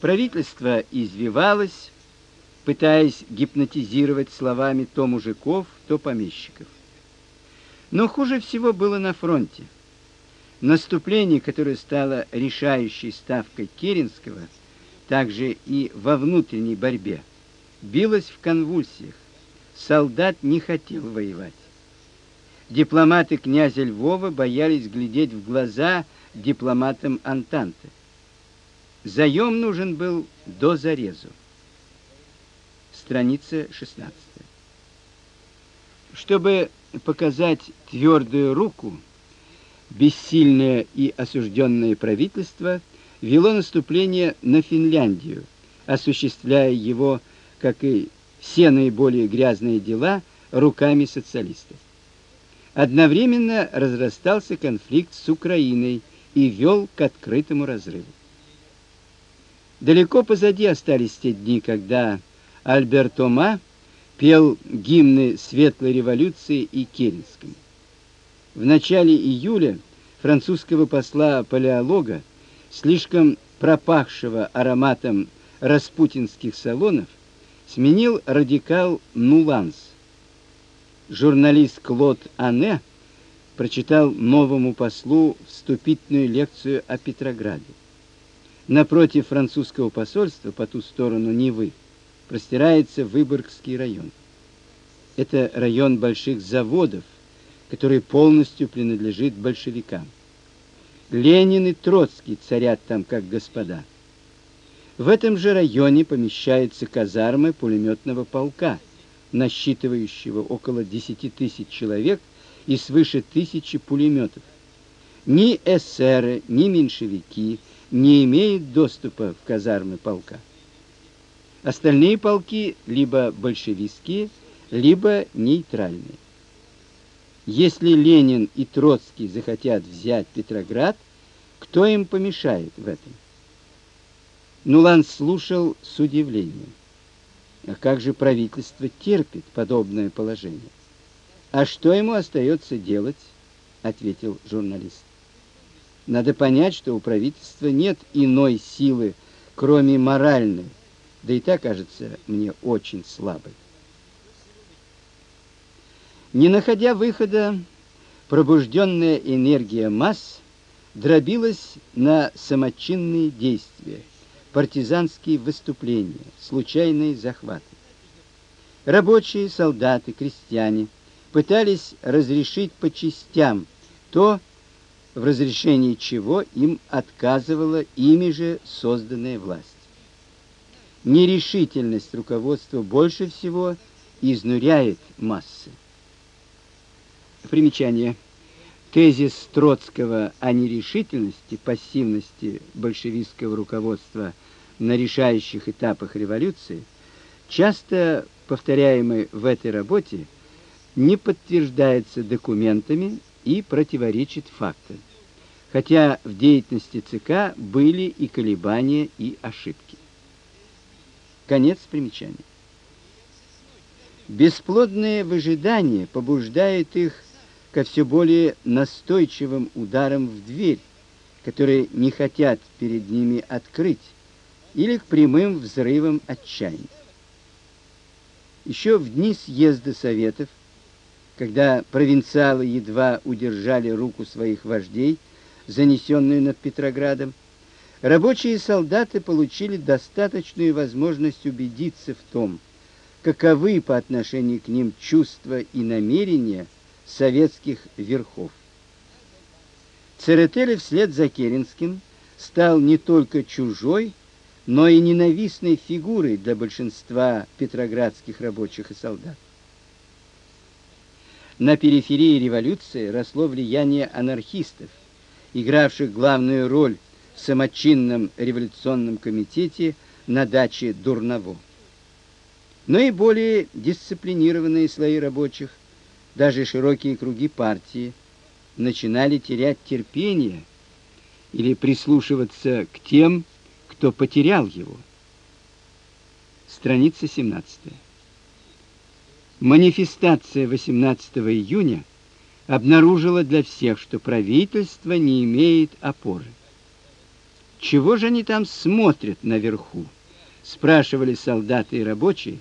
Правительство извивалось, пытаясь гипнотизировать словами то мужиков, то помещиков. Но хуже всего было на фронте. Наступление, которое стало решающей ставкой Керенского, также и во внутренней борьбе, билось в конвульсиях. Солдат не хотел воевать. Дипломаты князя Львова боялись глядеть в глаза дипломатам Антанты. Заем нужен был до зарезу. Страница 16. Чтобы показать твердую руку, бессильное и осужденное правительство вело наступление на Финляндию, осуществляя его, как и все наиболее грязные дела, руками социалистов. Одновременно разрастался конфликт с Украиной и вел к открытому разрыву. Далеко позади остались те дни, когда Альберт Тома пел гимны светлой революции и Керенскому. В начале июля французского посла палеолога, слишком пропахшего ароматом распутинских салонов, сменил радикал Нуланс. Журналист Клод Ане прочитал новому послу вступительную лекцию о Петрограде. Напротив французского посольства по ту сторону Невы простирается Выборгский район. Это район больших заводов, который полностью принадлежит большевикам. Ленин и Троцкий царят там как господа. В этом же районе помещаются казармы пулеметного полка, насчитывающего около 10 тысяч человек и свыше тысячи пулеметов. Ни эсеры, ни меньшевики не имеют доступа в казармы полка. Остальные полки либо большевистские, либо нейтральные. Если Ленин и Троцкий захотят взять Петроград, кто им помешает в этом? Нулан слушал с удивлением. А как же правительство терпит подобное положение? А что ему остается делать? ответил журналист. Надо понять, что у правительства нет иной силы, кроме моральной, да и та кажется мне очень слабой. Не находя выхода, пробужденная энергия масс дробилась на самочинные действия, партизанские выступления, случайные захваты. Рабочие, солдаты, крестьяне пытались разрешить по частям то, в разрешении чего им отказывала ими же созданная власть нерешительность руководства больше всего изнуряет массы. Примечание. Тезис Троцкого о нерешительности, пассивности большевистского руководства на решающих этапах революции, часто повторяемый в этой работе, не подтверждается документами и противоречит фактам. Хотя в деятельности ЦК были и колебания, и ошибки. Конец примечания. Бесплодное выжидание побуждает их ко все более настойчивым ударам в дверь, которые не хотят перед ними открыть, или к прямым взрывам отчаяния. Еще в дни съезда советов, когда провинциалы едва удержали руку своих вождей, занесенную над Петроградом, Рабочие и солдаты получили достаточную возможность убедиться в том, каковы по отношению к ним чувства и намерения советских верхов. Церетели вслед за Керенским стал не только чужой, но и ненавистной фигурой для большинства петроградских рабочих и солдат. На периферии революции росло влияние анархистов, игравших главную роль в самочинном революционном комитете на даче Дурново. Но и более дисциплинированные слои рабочих, даже широкие круги партии, начинали терять терпение или прислушиваться к тем, кто потерял его. Страница 17. Манифестация 18 июня обнаружила для всех, что правительство не имеет опоры. Чего же они там смотрят наверху? спрашивали солдаты и рабочие,